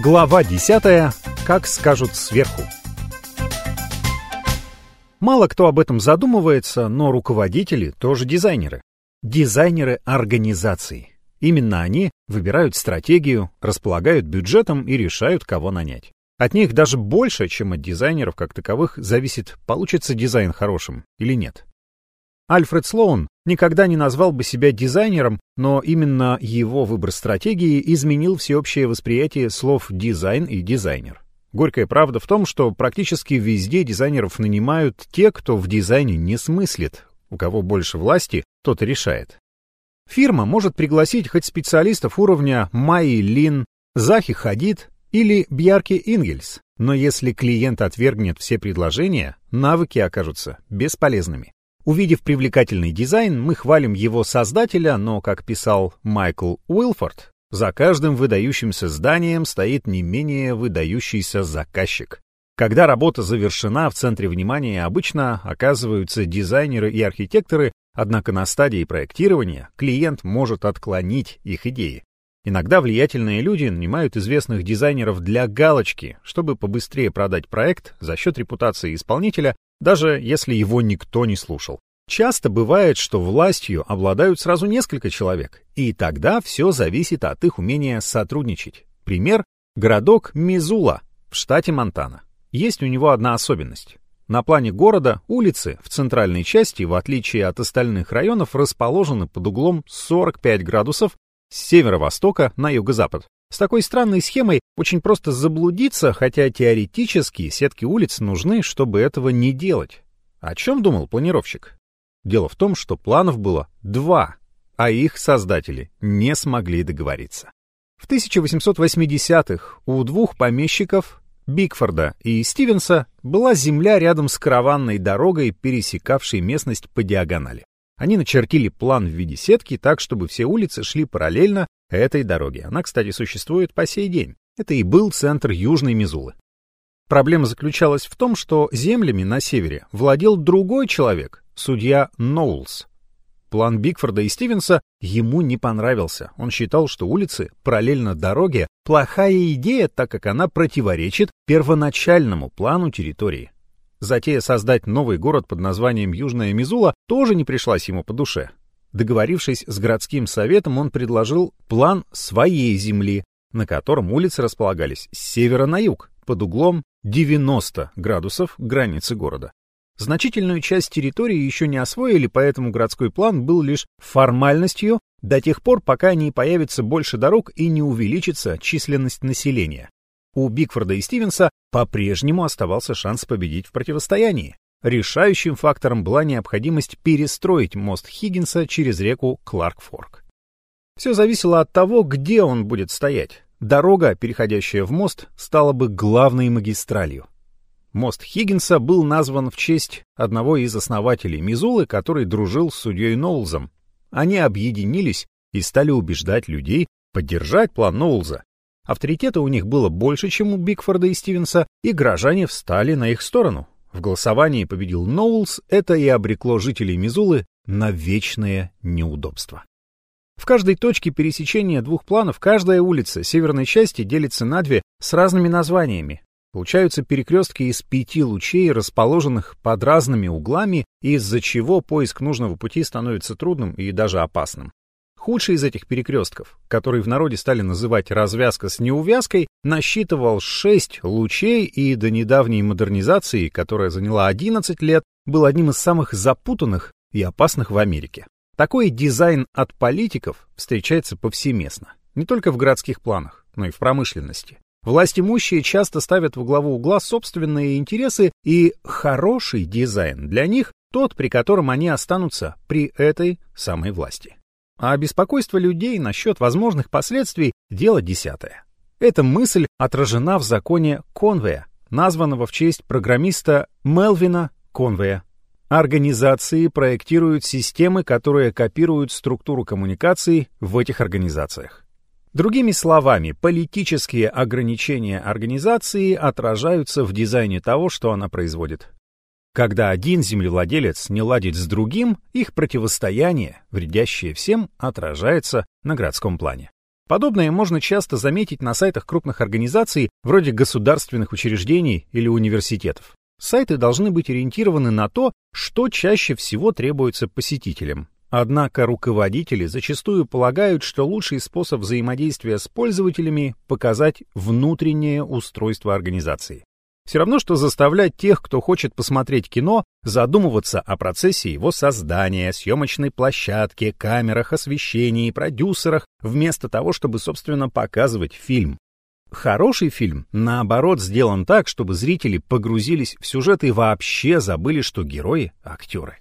Глава 10. Как скажут сверху. Мало кто об этом задумывается, но руководители тоже дизайнеры. Дизайнеры организации. Именно они выбирают стратегию, располагают бюджетом и решают, кого нанять. От них даже больше, чем от дизайнеров как таковых, зависит, получится дизайн хорошим или нет. Альфред Слоун никогда не назвал бы себя дизайнером, но именно его выбор стратегии изменил всеобщее восприятие слов «дизайн» и «дизайнер». Горькая правда в том, что практически везде дизайнеров нанимают те, кто в дизайне не смыслит. У кого больше власти, тот и решает. Фирма может пригласить хоть специалистов уровня Майи Лин, Захи Хадид или Бьярки Ингельс, но если клиент отвергнет все предложения, навыки окажутся бесполезными. Увидев привлекательный дизайн, мы хвалим его создателя, но, как писал Майкл Уилфорд, за каждым выдающимся зданием стоит не менее выдающийся заказчик. Когда работа завершена, в центре внимания обычно оказываются дизайнеры и архитекторы, однако на стадии проектирования клиент может отклонить их идеи. Иногда влиятельные люди нанимают известных дизайнеров для галочки, чтобы побыстрее продать проект за счет репутации исполнителя даже если его никто не слушал. Часто бывает, что властью обладают сразу несколько человек, и тогда все зависит от их умения сотрудничать. Пример – городок Мизула в штате Монтана. Есть у него одна особенность. На плане города улицы в центральной части, в отличие от остальных районов, расположены под углом 45 градусов с северо-востока на юго-запад. С такой странной схемой очень просто заблудиться, хотя теоретически сетки улиц нужны, чтобы этого не делать. О чем думал планировщик? Дело в том, что планов было два, а их создатели не смогли договориться. В 1880-х у двух помещиков, Бигфорда и Стивенса, была земля рядом с караванной дорогой, пересекавшей местность по диагонали. Они начертили план в виде сетки так, чтобы все улицы шли параллельно этой дороге. Она, кстати, существует по сей день. Это и был центр Южной Мизулы. Проблема заключалась в том, что землями на севере владел другой человек, судья Ноулс. План Бигфорда и Стивенса ему не понравился. Он считал, что улицы параллельно дороге – плохая идея, так как она противоречит первоначальному плану территории. Затея создать новый город под названием Южная Мизула тоже не пришлась ему по душе. Договорившись с городским советом, он предложил план своей земли, на котором улицы располагались с севера на юг, под углом 90 градусов границы города. Значительную часть территории еще не освоили, поэтому городской план был лишь формальностью до тех пор, пока не появится больше дорог и не увеличится численность населения у Бигфорда и Стивенса по-прежнему оставался шанс победить в противостоянии. Решающим фактором была необходимость перестроить мост Хиггинса через реку Кларкфорк. Все зависело от того, где он будет стоять. Дорога, переходящая в мост, стала бы главной магистралью. Мост Хиггинса был назван в честь одного из основателей Мизулы, который дружил с судьей Ноулзом. Они объединились и стали убеждать людей поддержать план Ноулза, Авторитета у них было больше, чем у Бигфорда и Стивенса, и горожане встали на их сторону. В голосовании победил Ноулс, это и обрекло жителей Мизулы на вечное неудобство. В каждой точке пересечения двух планов каждая улица северной части делится на две с разными названиями. Получаются перекрестки из пяти лучей, расположенных под разными углами, из-за чего поиск нужного пути становится трудным и даже опасным. Худший из этих перекрестков, который в народе стали называть «развязка с неувязкой», насчитывал 6 лучей и до недавней модернизации, которая заняла 11 лет, был одним из самых запутанных и опасных в Америке. Такой дизайн от политиков встречается повсеместно, не только в городских планах, но и в промышленности. Власть имущие часто ставят во главу угла собственные интересы, и хороший дизайн для них тот, при котором они останутся при этой самой власти. А беспокойство людей насчет возможных последствий – дело десятое. Эта мысль отражена в законе Конвея, названного в честь программиста Мелвина Конвея. Организации проектируют системы, которые копируют структуру коммуникаций в этих организациях. Другими словами, политические ограничения организации отражаются в дизайне того, что она производит. Когда один землевладелец не ладит с другим, их противостояние, вредящее всем, отражается на городском плане. Подобное можно часто заметить на сайтах крупных организаций, вроде государственных учреждений или университетов. Сайты должны быть ориентированы на то, что чаще всего требуется посетителям. Однако руководители зачастую полагают, что лучший способ взаимодействия с пользователями — показать внутреннее устройство организации. Все равно, что заставлять тех, кто хочет посмотреть кино, задумываться о процессе его создания, съемочной площадке, камерах, освещении, продюсерах, вместо того, чтобы, собственно, показывать фильм. Хороший фильм, наоборот, сделан так, чтобы зрители погрузились в сюжет и вообще забыли, что герои — актеры.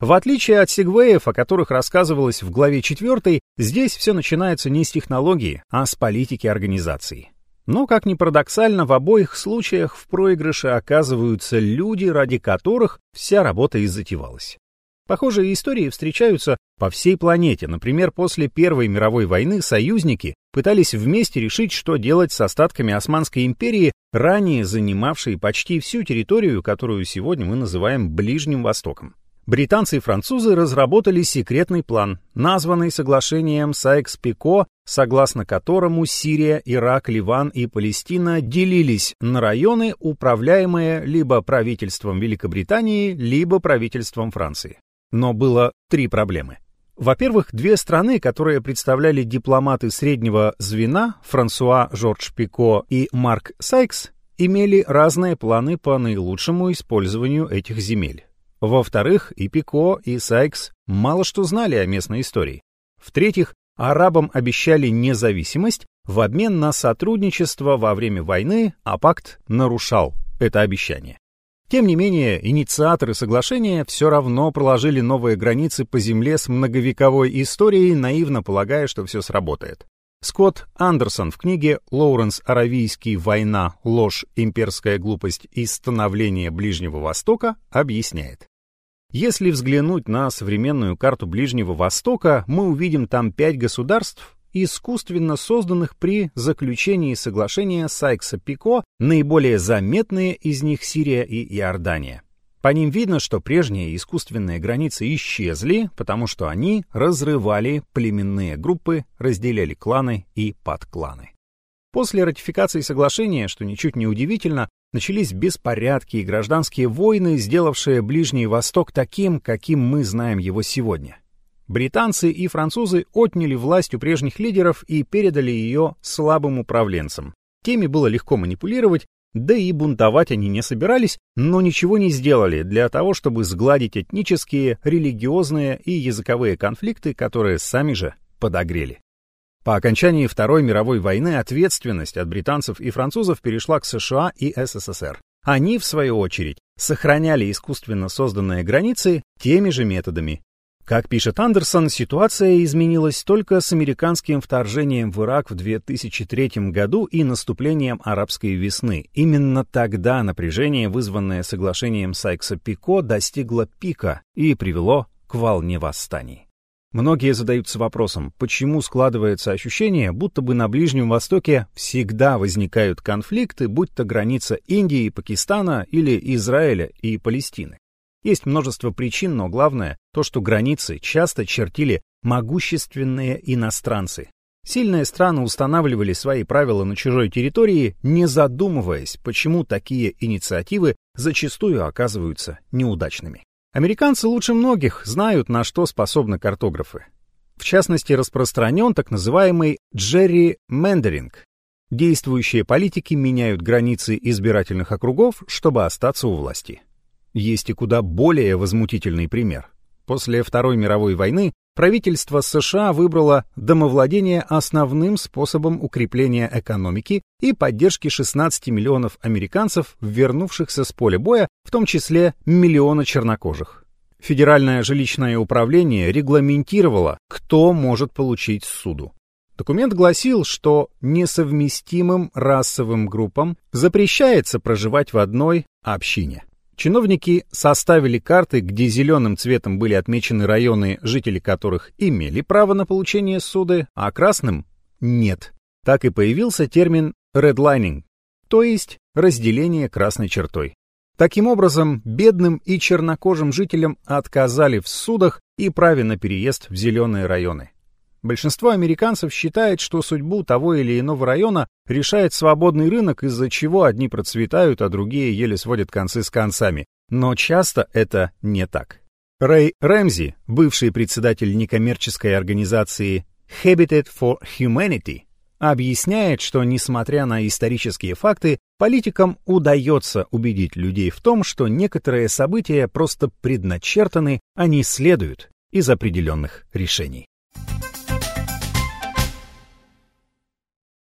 В отличие от сегвеев, о которых рассказывалось в главе 4, здесь все начинается не с технологии, а с политики организации. Но, как ни парадоксально, в обоих случаях в проигрыше оказываются люди, ради которых вся работа и затевалась. Похожие истории встречаются по всей планете. Например, после Первой мировой войны союзники пытались вместе решить, что делать с остатками Османской империи, ранее занимавшей почти всю территорию, которую сегодня мы называем Ближним Востоком британцы и французы разработали секретный план, названный соглашением Сайкс-Пико, согласно которому Сирия, Ирак, Ливан и Палестина делились на районы, управляемые либо правительством Великобритании, либо правительством Франции. Но было три проблемы. Во-первых, две страны, которые представляли дипломаты среднего звена, Франсуа Жорж Пико и Марк Сайкс, имели разные планы по наилучшему использованию этих земель. Во-вторых, и Пико, и Сайкс мало что знали о местной истории. В-третьих, арабам обещали независимость в обмен на сотрудничество во время войны, а пакт нарушал это обещание. Тем не менее, инициаторы соглашения все равно проложили новые границы по земле с многовековой историей, наивно полагая, что все сработает. Скотт Андерсон в книге «Лоуренс Аравийский. Война, ложь, имперская глупость и становление Ближнего Востока» объясняет. Если взглянуть на современную карту Ближнего Востока, мы увидим там пять государств, искусственно созданных при заключении соглашения Сайкса-Пико, наиболее заметные из них Сирия и Иордания. По ним видно, что прежние искусственные границы исчезли, потому что они разрывали племенные группы, разделяли кланы и подкланы. После ратификации соглашения, что ничуть не удивительно, начались беспорядки и гражданские войны, сделавшие Ближний Восток таким, каким мы знаем его сегодня. Британцы и французы отняли власть у прежних лидеров и передали ее слабым управленцам. Теми было легко манипулировать, да и бунтовать они не собирались, но ничего не сделали для того, чтобы сгладить этнические, религиозные и языковые конфликты, которые сами же подогрели. По окончании Второй мировой войны ответственность от британцев и французов перешла к США и СССР. Они, в свою очередь, сохраняли искусственно созданные границы теми же методами, как пишет Андерсон, ситуация изменилась только с американским вторжением в Ирак в 2003 году и наступлением арабской весны. Именно тогда напряжение, вызванное соглашением Сайкса-Пико, достигло пика и привело к волне восстаний. Многие задаются вопросом, почему складывается ощущение, будто бы на Ближнем Востоке всегда возникают конфликты, будь то граница Индии и Пакистана или Израиля и Палестины. Есть множество причин, но главное то, что границы часто чертили могущественные иностранцы. Сильные страны устанавливали свои правила на чужой территории, не задумываясь, почему такие инициативы зачастую оказываются неудачными. Американцы лучше многих знают, на что способны картографы. В частности, распространен так называемый Джерри Мендеринг. Действующие политики меняют границы избирательных округов, чтобы остаться у власти. Есть и куда более возмутительный пример. После Второй мировой войны правительство США выбрало домовладение основным способом укрепления экономики и поддержки 16 миллионов американцев, вернувшихся с поля боя, в том числе миллиона чернокожих. Федеральное жилищное управление регламентировало, кто может получить суду. Документ гласил, что несовместимым расовым группам запрещается проживать в одной общине. Чиновники составили карты, где зеленым цветом были отмечены районы, жители которых имели право на получение суды, а красным — нет. Так и появился термин redlining, то есть разделение красной чертой. Таким образом, бедным и чернокожим жителям отказали в судах и праве на переезд в зеленые районы. Большинство американцев считает, что судьбу того или иного района решает свободный рынок, из-за чего одни процветают, а другие еле сводят концы с концами. Но часто это не так. Рэй Рэмзи, бывший председатель некоммерческой организации Habitat for Humanity, объясняет, что, несмотря на исторические факты, политикам удается убедить людей в том, что некоторые события просто предначертаны, а не следуют из определенных решений.